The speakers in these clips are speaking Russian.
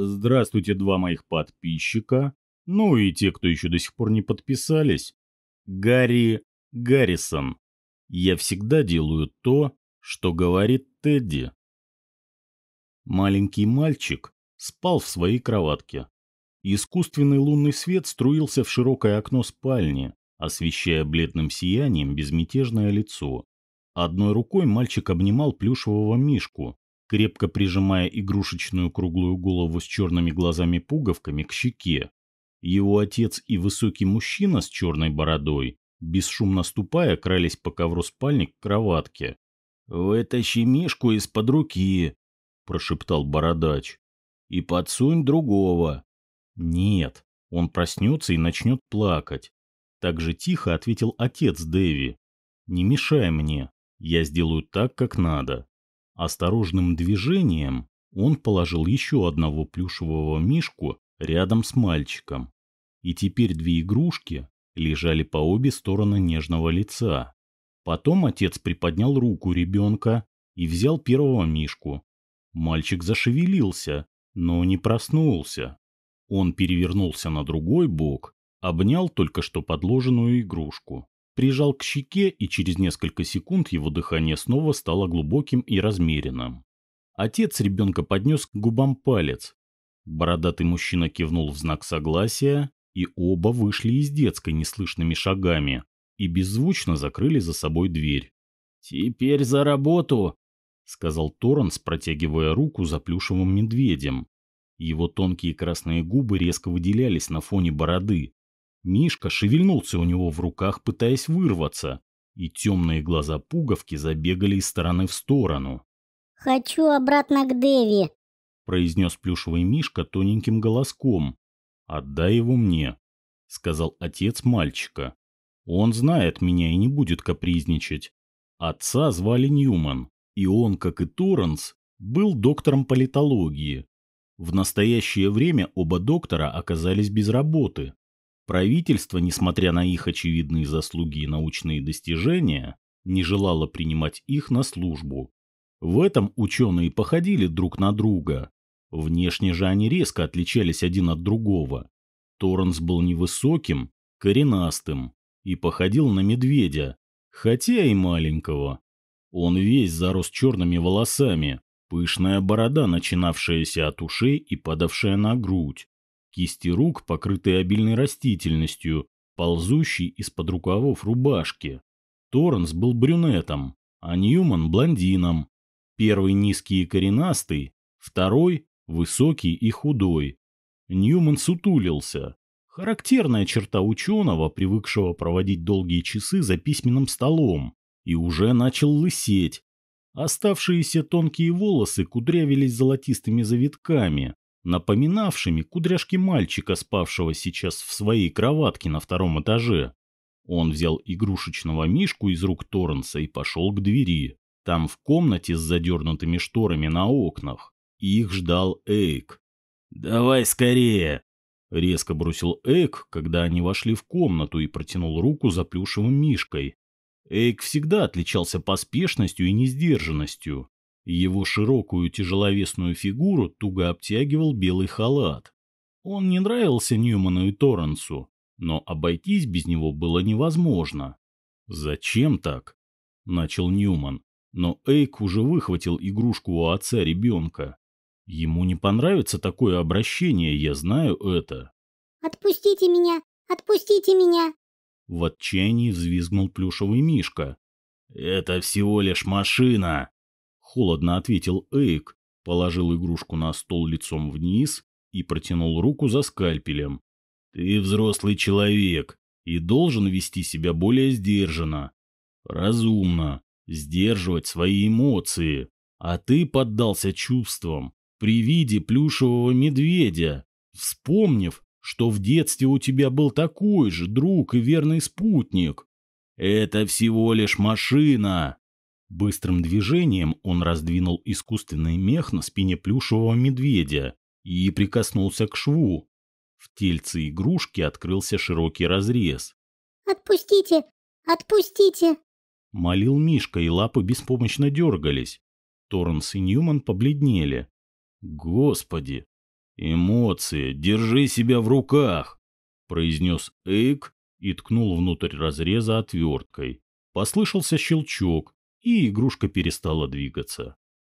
Здравствуйте, два моих подписчика. Ну и те, кто еще до сих пор не подписались. Гарри Гаррисон. Я всегда делаю то, что говорит Тедди. Маленький мальчик спал в своей кроватке. Искусственный лунный свет струился в широкое окно спальни, освещая бледным сиянием безмятежное лицо. Одной рукой мальчик обнимал плюшевого мишку, крепко прижимая игрушечную круглую голову с черными глазами-пуговками к щеке. Его отец и высокий мужчина с черной бородой, бесшумно ступая, крались по ковру спальни к кроватке. «Вытащи мишку из-под руки», — прошептал бородач. «И подсунь другого». «Нет, он проснется и начнет плакать». Так же тихо ответил отец Дэви. «Не мешай мне, я сделаю так, как надо». Осторожным движением он положил еще одного плюшевого мишку рядом с мальчиком. И теперь две игрушки лежали по обе стороны нежного лица. Потом отец приподнял руку ребенка и взял первого мишку. Мальчик зашевелился, но не проснулся. Он перевернулся на другой бок, обнял только что подложенную игрушку прижал к щеке, и через несколько секунд его дыхание снова стало глубоким и размеренным. Отец ребенка поднес к губам палец. Бородатый мужчина кивнул в знак согласия, и оба вышли из детской неслышными шагами и беззвучно закрыли за собой дверь. «Теперь за работу!» — сказал Торренс, протягивая руку за плюшевым медведем. Его тонкие красные губы резко выделялись на фоне бороды, Мишка шевельнулся у него в руках, пытаясь вырваться, и темные глаза пуговки забегали из стороны в сторону. «Хочу обратно к Дэви», — произнес плюшевый Мишка тоненьким голоском. «Отдай его мне», — сказал отец мальчика. «Он знает меня и не будет капризничать. Отца звали Ньюман, и он, как и Торренс, был доктором политологии. В настоящее время оба доктора оказались без работы, Правительство, несмотря на их очевидные заслуги и научные достижения, не желало принимать их на службу. В этом ученые походили друг на друга. Внешне же они резко отличались один от другого. Торренс был невысоким, коренастым и походил на медведя, хотя и маленького. Он весь зарос черными волосами, пышная борода, начинавшаяся от ушей и падавшая на грудь, Кисти рук, покрытые обильной растительностью, ползущей из-под рукавов рубашки. Торренс был брюнетом, а Ньюман – блондином. Первый низкий и коренастый, второй – высокий и худой. Ньюман сутулился. Характерная черта ученого, привыкшего проводить долгие часы за письменным столом, и уже начал лысеть. Оставшиеся тонкие волосы кудрявились золотистыми завитками, напоминавшими кудряшки мальчика, спавшего сейчас в своей кроватке на втором этаже. Он взял игрушечного мишку из рук Торренса и пошел к двери. Там в комнате с задернутыми шторами на окнах их ждал Эйк. «Давай скорее!» — резко бросил Эйк, когда они вошли в комнату и протянул руку за плюшевым мишкой. Эйк всегда отличался поспешностью и несдержанностью. Его широкую тяжеловесную фигуру туго обтягивал белый халат. Он не нравился Ньюману и Торренсу, но обойтись без него было невозможно. «Зачем так?» – начал Ньюман, но Эйк уже выхватил игрушку у отца ребенка. Ему не понравится такое обращение, я знаю это. «Отпустите меня! Отпустите меня!» В отчаянии взвизгнул плюшевый мишка. «Это всего лишь машина!» Холодно ответил Эйк, положил игрушку на стол лицом вниз и протянул руку за скальпелем. Ты взрослый человек и должен вести себя более сдержанно. Разумно, сдерживать свои эмоции. А ты поддался чувствам при виде плюшевого медведя, вспомнив, что в детстве у тебя был такой же друг и верный спутник. Это всего лишь машина. Быстрым движением он раздвинул искусственный мех на спине плюшевого медведя и прикоснулся к шву. В тельце игрушки открылся широкий разрез. «Отпустите! Отпустите!» Молил Мишка, и лапы беспомощно дергались. Торренс и Ньюман побледнели. «Господи! «Эмоции, держи себя в руках!» — произнес Эйк и ткнул внутрь разреза отверткой. Послышался щелчок, и игрушка перестала двигаться.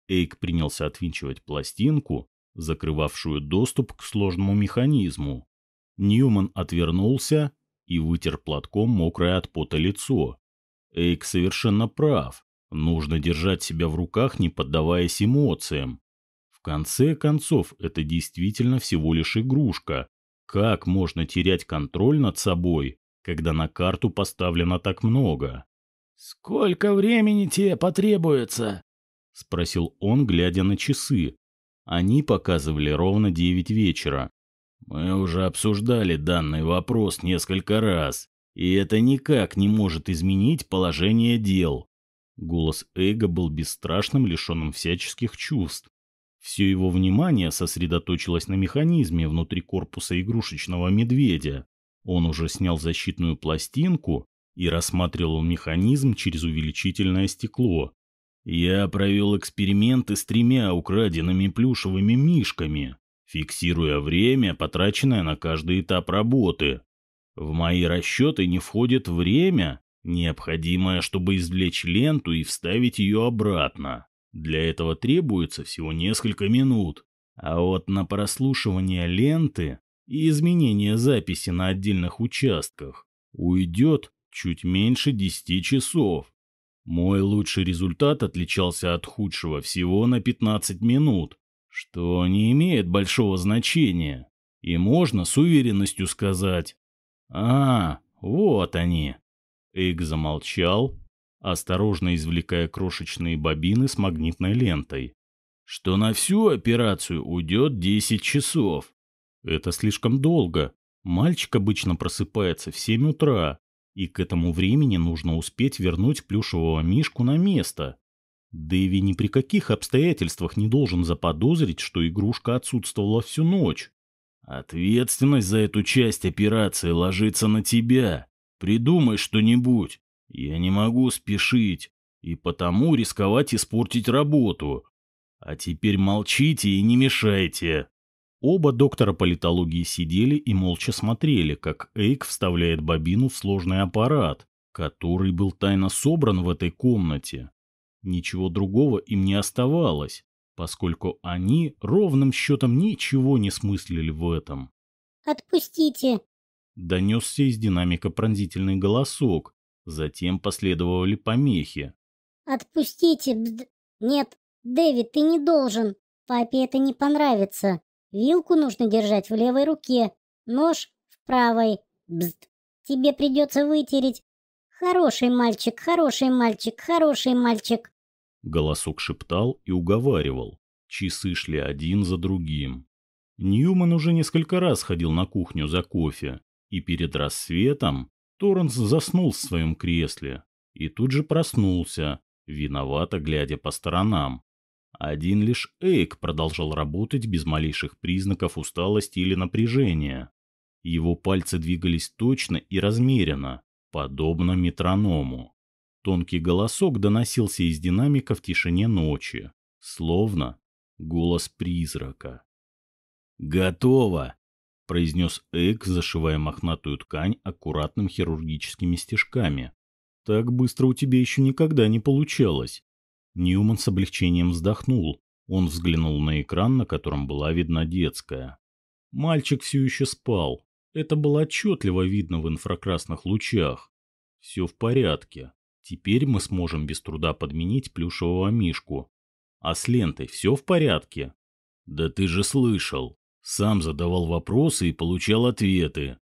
Эйк принялся отвинчивать пластинку, закрывавшую доступ к сложному механизму. Ньюман отвернулся и вытер платком мокрое от пота лицо. Эйк совершенно прав. Нужно держать себя в руках, не поддаваясь эмоциям. В конце концов, это действительно всего лишь игрушка. Как можно терять контроль над собой, когда на карту поставлено так много? «Сколько времени тебе потребуется?» — спросил он, глядя на часы. Они показывали ровно девять вечера. «Мы уже обсуждали данный вопрос несколько раз, и это никак не может изменить положение дел». Голос Эйга был бесстрашным, лишенным всяческих чувств. Все его внимание сосредоточилось на механизме внутри корпуса игрушечного медведя. Он уже снял защитную пластинку и рассматривал механизм через увеличительное стекло. Я провел эксперименты с тремя украденными плюшевыми мишками, фиксируя время, потраченное на каждый этап работы. В мои расчеты не входит время, необходимое, чтобы извлечь ленту и вставить ее обратно. Для этого требуется всего несколько минут. А вот на прослушивание ленты и изменение записи на отдельных участках уйдет чуть меньше 10 часов. Мой лучший результат отличался от худшего всего на 15 минут, что не имеет большого значения. И можно с уверенностью сказать «А, вот они». Эйк замолчал, осторожно извлекая крошечные бобины с магнитной лентой, что на всю операцию уйдет 10 часов. Это слишком долго. Мальчик обычно просыпается в 7 утра, и к этому времени нужно успеть вернуть плюшевого мишку на место. Дэви ни при каких обстоятельствах не должен заподозрить, что игрушка отсутствовала всю ночь. Ответственность за эту часть операции ложится на тебя. Придумай что-нибудь. Я не могу спешить, и потому рисковать испортить работу. А теперь молчите и не мешайте. Оба доктора политологии сидели и молча смотрели, как Эйк вставляет бобину в сложный аппарат, который был тайно собран в этой комнате. Ничего другого им не оставалось, поскольку они ровным счетом ничего не смыслили в этом. «Отпустите!» — донесся из динамика пронзительный голосок, Затем последовали помехи. «Отпустите! Бд... Нет, Дэвид, ты не должен. Папе это не понравится. Вилку нужно держать в левой руке, нож в правой. Бзд. Тебе придется вытереть. Хороший мальчик, хороший мальчик, хороший мальчик!» Голосок шептал и уговаривал. Часы шли один за другим. Ньюман уже несколько раз ходил на кухню за кофе, и перед рассветом Торренс заснул в своем кресле и тут же проснулся, виновато глядя по сторонам. Один лишь Эйк продолжал работать без малейших признаков усталости или напряжения. Его пальцы двигались точно и размеренно, подобно метроному. Тонкий голосок доносился из динамика в тишине ночи, словно голос призрака. «Готово!» произнес Эйк, зашивая мохнатую ткань аккуратным хирургическими стежками. «Так быстро у тебя еще никогда не получалось». Ньюман с облегчением вздохнул. Он взглянул на экран, на котором была видна детская. Мальчик все еще спал. Это было отчетливо видно в инфракрасных лучах. Все в порядке. Теперь мы сможем без труда подменить плюшевого мишку. А с лентой все в порядке? Да ты же слышал. Сам задавал вопросы и получал ответы.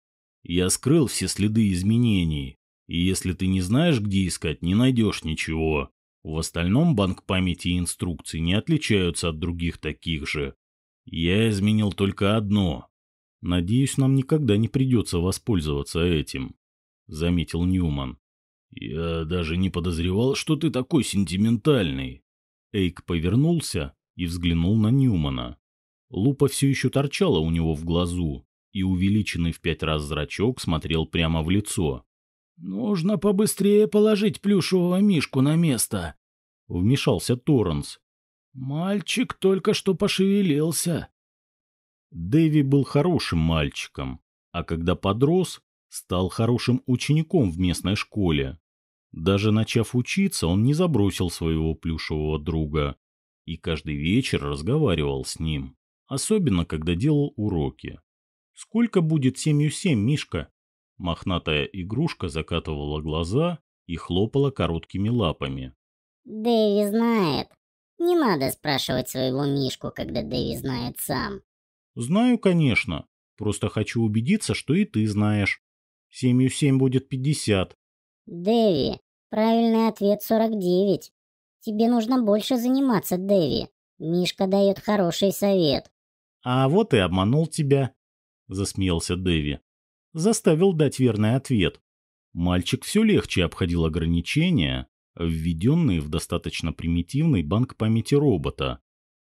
Я скрыл все следы изменений, и если ты не знаешь, где искать, не найдешь ничего. В остальном банк памяти и инструкций не отличаются от других таких же. Я изменил только одно. Надеюсь, нам никогда не придется воспользоваться этим, — заметил Ньюман. Я даже не подозревал, что ты такой сентиментальный. Эйк повернулся и взглянул на Ньюмана. Лупа все еще торчала у него в глазу, и увеличенный в пять раз зрачок смотрел прямо в лицо. «Нужно побыстрее положить плюшевого мишку на место», — вмешался Торренс. «Мальчик только что пошевелился». Дэви был хорошим мальчиком, а когда подрос, стал хорошим учеником в местной школе. Даже начав учиться, он не забросил своего плюшевого друга и каждый вечер разговаривал с ним, особенно когда делал уроки. «Сколько будет семью семь, Мишка?» Мохнатая игрушка закатывала глаза и хлопала короткими лапами. Дэви знает. Не надо спрашивать своего Мишку, когда Дэви знает сам. Знаю, конечно. Просто хочу убедиться, что и ты знаешь. Семью семь будет пятьдесят. Дэви, правильный ответ сорок девять. Тебе нужно больше заниматься, Дэви. Мишка дает хороший совет. А вот и обманул тебя, засмеялся Дэви. Заставил дать верный ответ. Мальчик все легче обходил ограничения, введенные в достаточно примитивный банк памяти робота,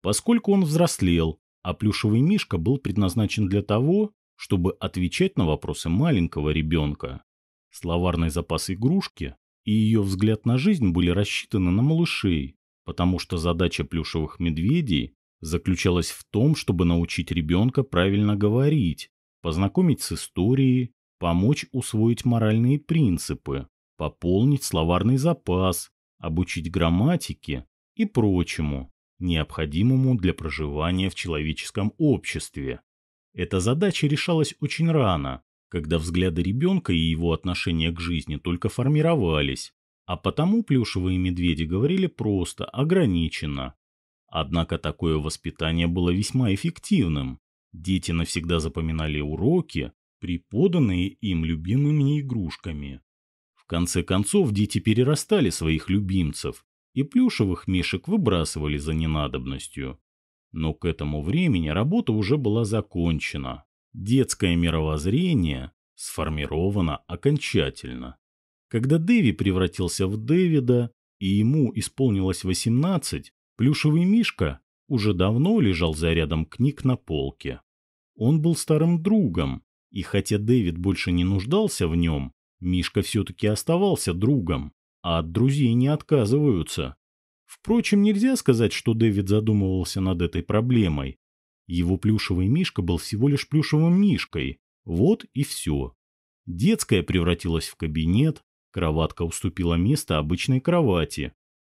поскольку он взрослел, а плюшевый мишка был предназначен для того, чтобы отвечать на вопросы маленького ребенка. Словарный запас игрушки и ее взгляд на жизнь были рассчитаны на малышей, потому что задача плюшевых медведей заключалась в том, чтобы научить ребенка правильно говорить, познакомить с историей, помочь усвоить моральные принципы, пополнить словарный запас, обучить грамматике и прочему, необходимому для проживания в человеческом обществе. Эта задача решалась очень рано, когда взгляды ребенка и его отношение к жизни только формировались, а потому плюшевые медведи говорили просто, ограниченно. Однако такое воспитание было весьма эффективным. Дети навсегда запоминали уроки, преподанные им любимыми игрушками. В конце концов, дети перерастали своих любимцев, и плюшевых мишек выбрасывали за ненадобностью. Но к этому времени работа уже была закончена. Детское мировоззрение сформировано окончательно. Когда Дэви превратился в Дэвида, и ему исполнилось 18, плюшевый мишка уже давно лежал за рядом книг на полке. Он был старым другом, и хотя Дэвид больше не нуждался в нем, Мишка все-таки оставался другом, а от друзей не отказываются. Впрочем, нельзя сказать, что Дэвид задумывался над этой проблемой. Его плюшевый Мишка был всего лишь плюшевым Мишкой. Вот и все. Детская превратилась в кабинет, кроватка уступила место обычной кровати.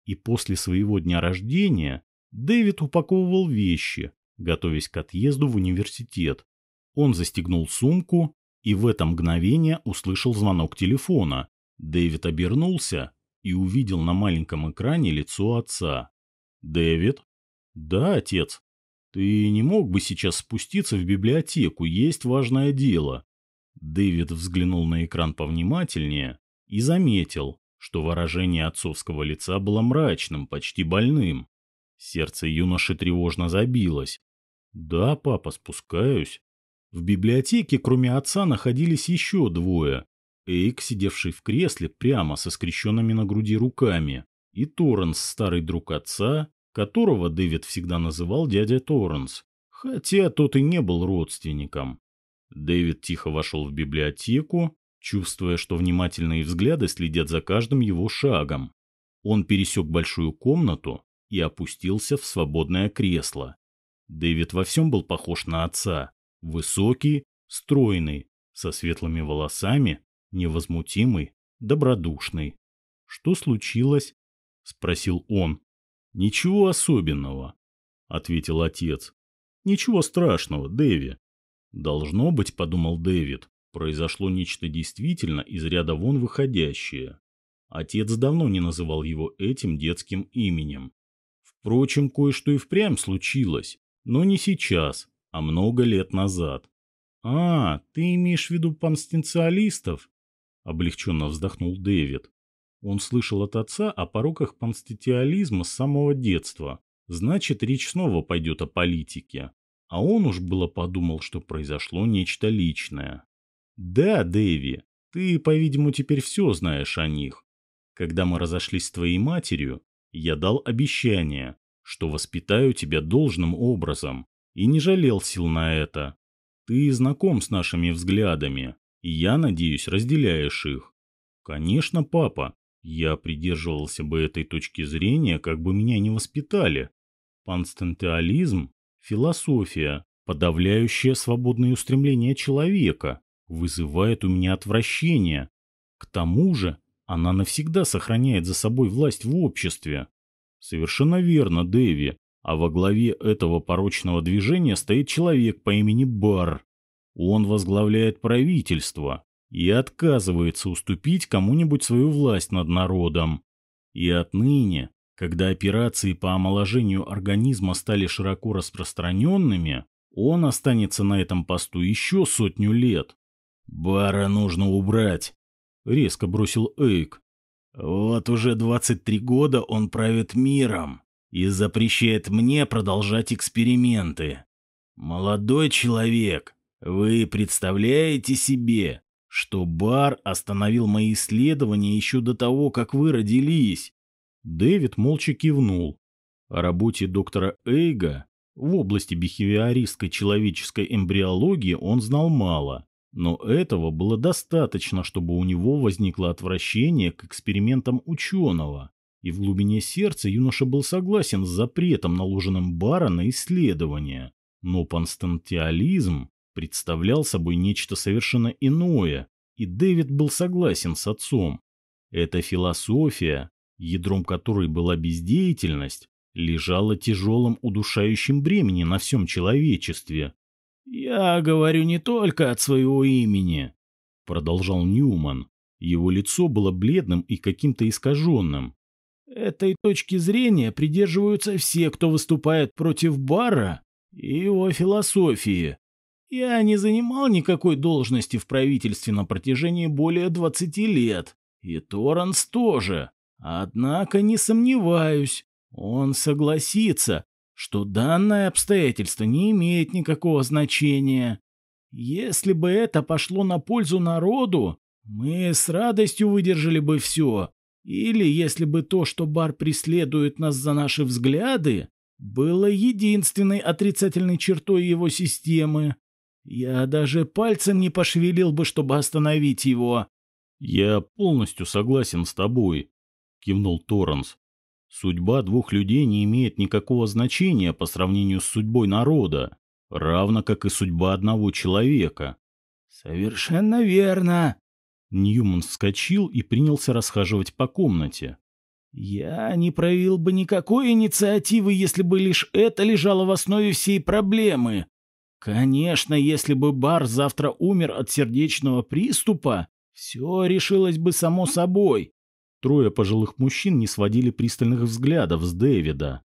И после своего дня рождения Дэвид упаковывал вещи, готовясь к отъезду в университет. Он застегнул сумку и в это мгновение услышал звонок телефона. Дэвид обернулся и увидел на маленьком экране лицо отца. «Дэвид?» «Да, отец. Ты не мог бы сейчас спуститься в библиотеку, есть важное дело». Дэвид взглянул на экран повнимательнее и заметил, что выражение отцовского лица было мрачным, почти больным. Сердце юноши тревожно забилось. «Да, папа, спускаюсь. В библиотеке, кроме отца, находились еще двое. Эйк, сидевший в кресле прямо со скрещенными на груди руками, и Торренс, старый друг отца, которого Дэвид всегда называл дядя Торренс, хотя тот и не был родственником. Дэвид тихо вошел в библиотеку, чувствуя, что внимательные взгляды следят за каждым его шагом. Он пересек большую комнату и опустился в свободное кресло. Дэвид во всем был похож на отца, Высокий, стройный, со светлыми волосами, невозмутимый, добродушный. «Что случилось?» — спросил он. «Ничего особенного», — ответил отец. «Ничего страшного, Дэви». «Должно быть», — подумал Дэвид, — произошло нечто действительно из ряда вон выходящее. Отец давно не называл его этим детским именем. Впрочем, кое-что и впрямь случилось, но не сейчас, а много лет назад. «А, ты имеешь в виду панстенциалистов?» — облегченно вздохнул Дэвид. Он слышал от отца о пороках панститиализма с самого детства. Значит, речь снова пойдет о политике. А он уж было подумал, что произошло нечто личное. «Да, Дэви, ты, по-видимому, теперь все знаешь о них. Когда мы разошлись с твоей матерью, я дал обещание, что воспитаю тебя должным образом, и не жалел сил на это. Ты знаком с нашими взглядами, и я, надеюсь, разделяешь их. Конечно, папа, я придерживался бы этой точки зрения, как бы меня не воспитали. Панстантеализм – философия, подавляющее свободные устремления человека, вызывает у меня отвращение. К тому же она навсегда сохраняет за собой власть в обществе. Совершенно верно, Дэви. А во главе этого порочного движения стоит человек по имени Бар. Он возглавляет правительство и отказывается уступить кому-нибудь свою власть над народом. И отныне, когда операции по омоложению организма стали широко распространенными, он останется на этом посту еще сотню лет. «Бара нужно убрать», — резко бросил Эйк. «Вот уже 23 года он правит миром и запрещает мне продолжать эксперименты. Молодой человек, вы представляете себе, что Бар остановил мои исследования еще до того, как вы родились?» Дэвид молча кивнул. О работе доктора Эйга в области бихевиористской человеческой эмбриологии он знал мало. Но этого было достаточно, чтобы у него возникло отвращение к экспериментам ученого, и в глубине сердца юноша был согласен с запретом, наложенным Бара на исследование. Но панстантиализм представлял собой нечто совершенно иное, и Дэвид был согласен с отцом. Эта философия, ядром которой была бездеятельность, лежала тяжелым удушающим бременем на всем человечестве, «Я говорю не только от своего имени», — продолжал Ньюман. Его лицо было бледным и каким-то искаженным. «Этой точки зрения придерживаются все, кто выступает против Бара и его философии. Я не занимал никакой должности в правительстве на протяжении более 20 лет, и Торренс тоже. Однако не сомневаюсь, он согласится, что данное обстоятельство не имеет никакого значения. Если бы это пошло на пользу народу, мы с радостью выдержали бы все. Или если бы то, что бар преследует нас за наши взгляды, было единственной отрицательной чертой его системы. Я даже пальцем не пошевелил бы, чтобы остановить его. — Я полностью согласен с тобой, — кивнул Торренс. Судьба двух людей не имеет никакого значения по сравнению с судьбой народа, равно как и судьба одного человека. «Совершенно верно!» Ньюман вскочил и принялся расхаживать по комнате. «Я не проявил бы никакой инициативы, если бы лишь это лежало в основе всей проблемы. Конечно, если бы Бар завтра умер от сердечного приступа, все решилось бы само собой. Трое пожилых мужчин не сводили пристальных взглядов с Дэвида.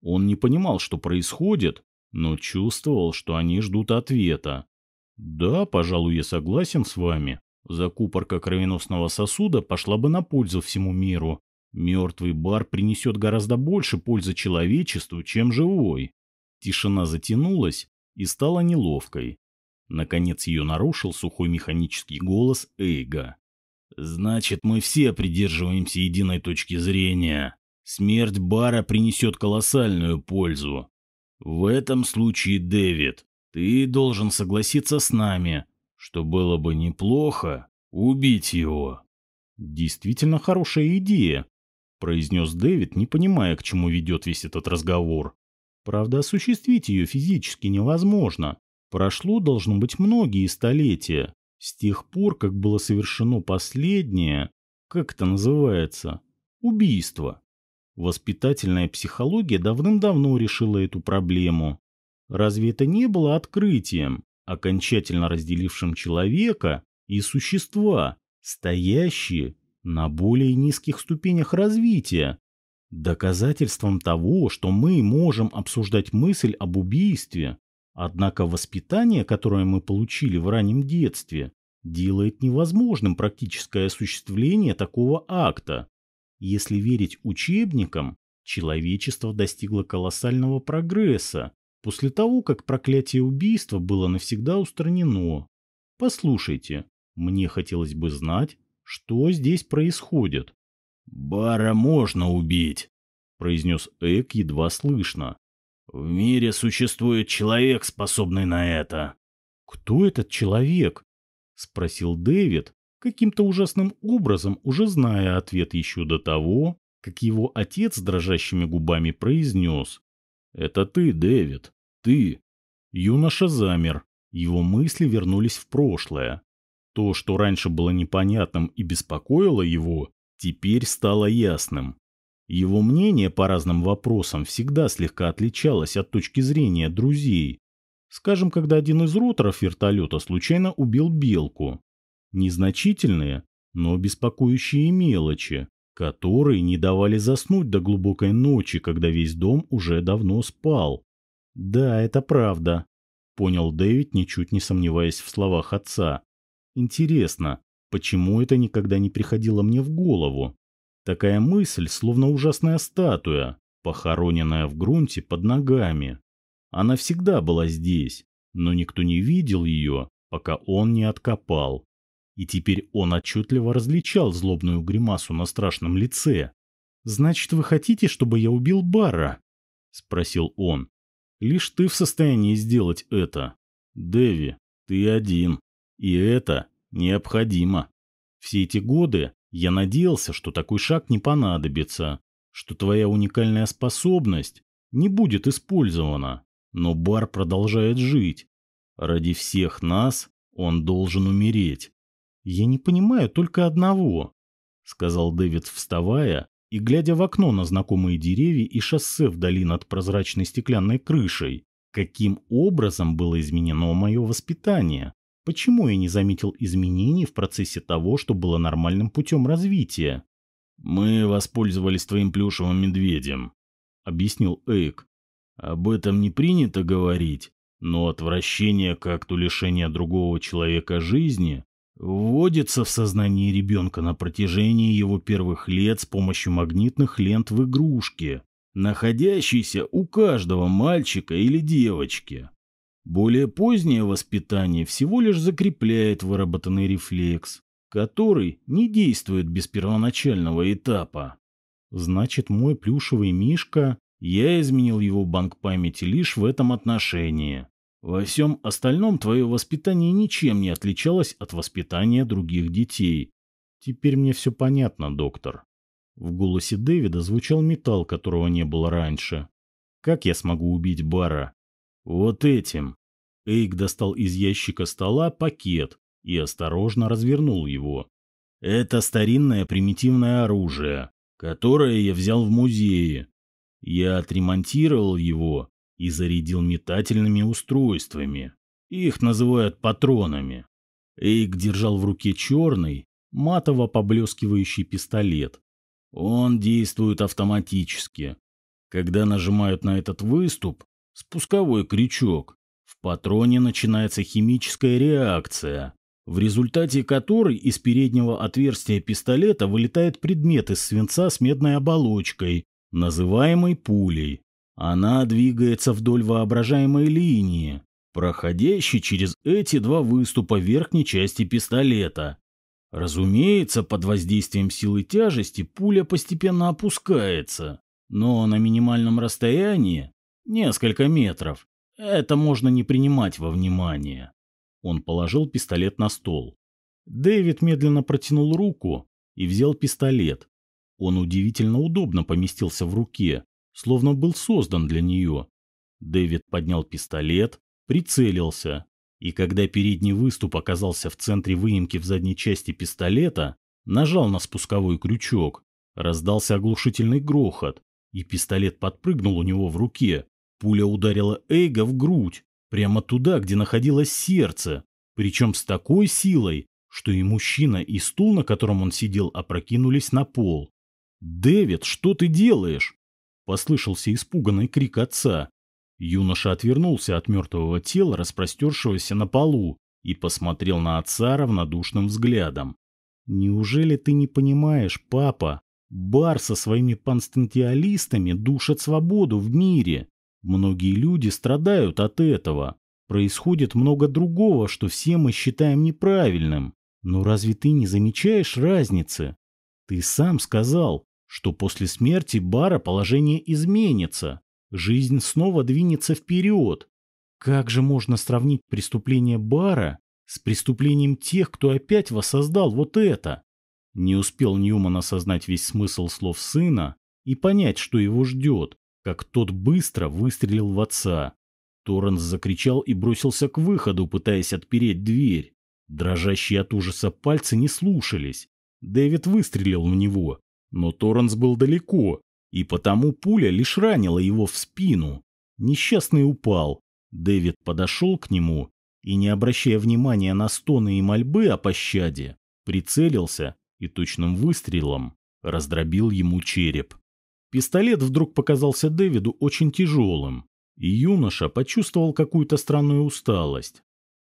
Он не понимал, что происходит, но чувствовал, что они ждут ответа. «Да, пожалуй, я согласен с вами. Закупорка кровеносного сосуда пошла бы на пользу всему миру. Мертвый бар принесет гораздо больше пользы человечеству, чем живой». Тишина затянулась и стала неловкой. Наконец ее нарушил сухой механический голос Эйга. Значит, мы все придерживаемся единой точки зрения. Смерть Бара принесет колоссальную пользу. В этом случае, Дэвид, ты должен согласиться с нами, что было бы неплохо убить его. Действительно хорошая идея, произнес Дэвид, не понимая, к чему ведет весь этот разговор. Правда, осуществить ее физически невозможно. Прошло, должно быть, многие столетия. С тех пор, как было совершено последнее, как это называется, убийство. Воспитательная психология давным-давно решила эту проблему. Разве это не было открытием, окончательно разделившим человека и существа, стоящие на более низких ступенях развития, доказательством того, что мы можем обсуждать мысль об убийстве Однако воспитание, которое мы получили в раннем детстве, делает невозможным практическое осуществление такого акта. Если верить учебникам, человечество достигло колоссального прогресса после того, как проклятие убийства было навсегда устранено. Послушайте, мне хотелось бы знать, что здесь происходит. «Бара можно убить», — произнес Эк едва слышно. В мире существует человек, способный на это. Кто этот человек? Спросил Дэвид, каким-то ужасным образом уже зная ответ еще до того, как его отец дрожащими губами произнес. Это ты, Дэвид, ты. Юноша замер, его мысли вернулись в прошлое. То, что раньше было непонятным и беспокоило его, теперь стало ясным. Его мнение по разным вопросам всегда слегка отличалось от точки зрения друзей. Скажем, когда один из роторов вертолета случайно убил белку. Незначительные, но беспокоящие мелочи, которые не давали заснуть до глубокой ночи, когда весь дом уже давно спал. Да, это правда, понял Дэвид, ничуть не сомневаясь в словах отца. Интересно, почему это никогда не приходило мне в голову? Такая мысль, словно ужасная статуя, похороненная в грунте под ногами. Она всегда была здесь, но никто не видел ее, пока он не откопал. И теперь он отчетливо различал злобную гримасу на страшном лице. «Значит, вы хотите, чтобы я убил Барра?» — спросил он. «Лишь ты в состоянии сделать это. Дэви, ты один. И это необходимо. Все эти годы я надеялся, что такой шаг не понадобится, что твоя уникальная способность не будет использована. Но Бар продолжает жить. Ради всех нас он должен умереть. Я не понимаю только одного, сказал Дэвид, вставая и глядя в окно на знакомые деревья и шоссе вдали над прозрачной стеклянной крышей. Каким образом было изменено мое воспитание? Почему я не заметил изменений в процессе того, что было нормальным путем развития? «Мы воспользовались твоим плюшевым медведем», — объяснил Эйк. «Об этом не принято говорить, но отвращение к акту лишения другого человека жизни вводится в сознание ребенка на протяжении его первых лет с помощью магнитных лент в игрушке, находящейся у каждого мальчика или девочки. Более позднее воспитание всего лишь закрепляет выработанный рефлекс, который не действует без первоначального этапа. Значит, мой плюшевый мишка, я изменил его банк памяти лишь в этом отношении. Во всем остальном твое воспитание ничем не отличалось от воспитания других детей. Теперь мне все понятно, доктор. В голосе Дэвида звучал металл, которого не было раньше. Как я смогу убить Бара? Вот этим. Эйк достал из ящика стола пакет и осторожно развернул его. Это старинное примитивное оружие, которое я взял в музее. Я отремонтировал его и зарядил метательными устройствами. Их называют патронами. Эйк держал в руке черный, матово поблескивающий пистолет. Он действует автоматически. Когда нажимают на этот выступ, спусковой крючок, в патроне начинается химическая реакция, в результате которой из переднего отверстия пистолета вылетает предмет из свинца с медной оболочкой, называемый пулей. Она двигается вдоль воображаемой линии, проходящей через эти два выступа верхней части пистолета. Разумеется, под воздействием силы тяжести пуля постепенно опускается, но на минимальном расстоянии, несколько метров, это можно не принимать во внимание. Он положил пистолет на стол. Дэвид медленно протянул руку и взял пистолет. Он удивительно удобно поместился в руке, словно был создан для нее. Дэвид поднял пистолет, прицелился, и когда передний выступ оказался в центре выемки в задней части пистолета, нажал на спусковой крючок. Раздался оглушительный грохот, и пистолет подпрыгнул у него в руке. Пуля ударила Эйга в грудь, прямо туда, где находилось сердце, причем с такой силой, что и мужчина, и стул, на котором он сидел, опрокинулись на пол. «Дэвид, что ты делаешь?» Послышался испуганный крик отца. Юноша отвернулся от мертвого тела, распростершегося на полу, и посмотрел на отца равнодушным взглядом. «Неужели ты не понимаешь, папа? Бар со своими панстантиалистами душат свободу в мире. Многие люди страдают от этого. Происходит много другого, что все мы считаем неправильным. Но разве ты не замечаешь разницы? Ты сам сказал, что после смерти Бара положение изменится, жизнь снова двинется вперед. Как же можно сравнить преступление Бара с преступлением тех, кто опять воссоздал вот это? Не успел Ньюман осознать весь смысл слов сына и понять, что его ждет, как тот быстро выстрелил в отца. Торренс закричал и бросился к выходу, пытаясь отпереть дверь. Дрожащие от ужаса пальцы не слушались. Дэвид выстрелил в него, но Торренс был далеко, и потому пуля лишь ранила его в спину. Несчастный упал. Дэвид подошел к нему и, не обращая внимания на стоны и мольбы о пощаде, прицелился и точным выстрелом раздробил ему череп. Пистолет вдруг показался Дэвиду очень тяжелым, и юноша почувствовал какую-то странную усталость.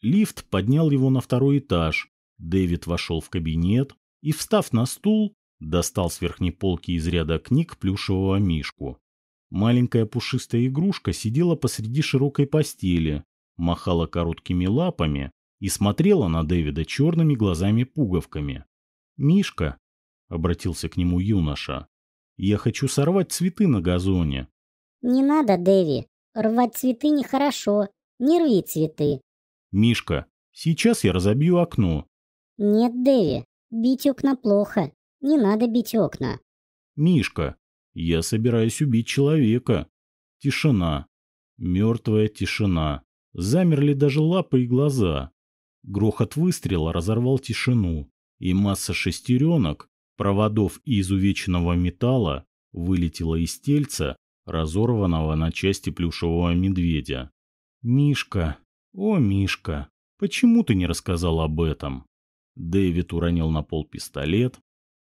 Лифт поднял его на второй этаж. Дэвид вошел в кабинет и, встав на стул, достал с верхней полки из ряда книг плюшевого мишку. Маленькая пушистая игрушка сидела посреди широкой постели, махала короткими лапами и смотрела на Дэвида черными глазами-пуговками. «Мишка», — обратился к нему юноша, — «я хочу сорвать цветы на газоне». Не надо, Дэви. Рвать цветы нехорошо. Не рви цветы. «Мишка, сейчас я разобью окно». Нет, Дэви. Бить окна плохо. Не надо бить окна. «Мишка, я собираюсь убить человека». Тишина. Мертвая тишина. Замерли даже лапы и глаза. Грохот выстрела разорвал тишину, и масса шестеренок, проводов и изувеченного металла вылетела из тельца, разорванного на части плюшевого медведя. «Мишка, о, Мишка, почему ты не рассказал об этом?» Дэвид уронил на пол пистолет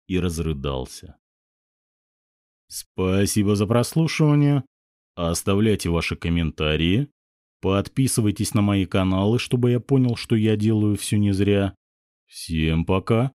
и разрыдался. Спасибо за прослушивание. Оставляйте ваши комментарии. Подписывайтесь на мои каналы, чтобы я понял, что я делаю все не зря. Всем пока.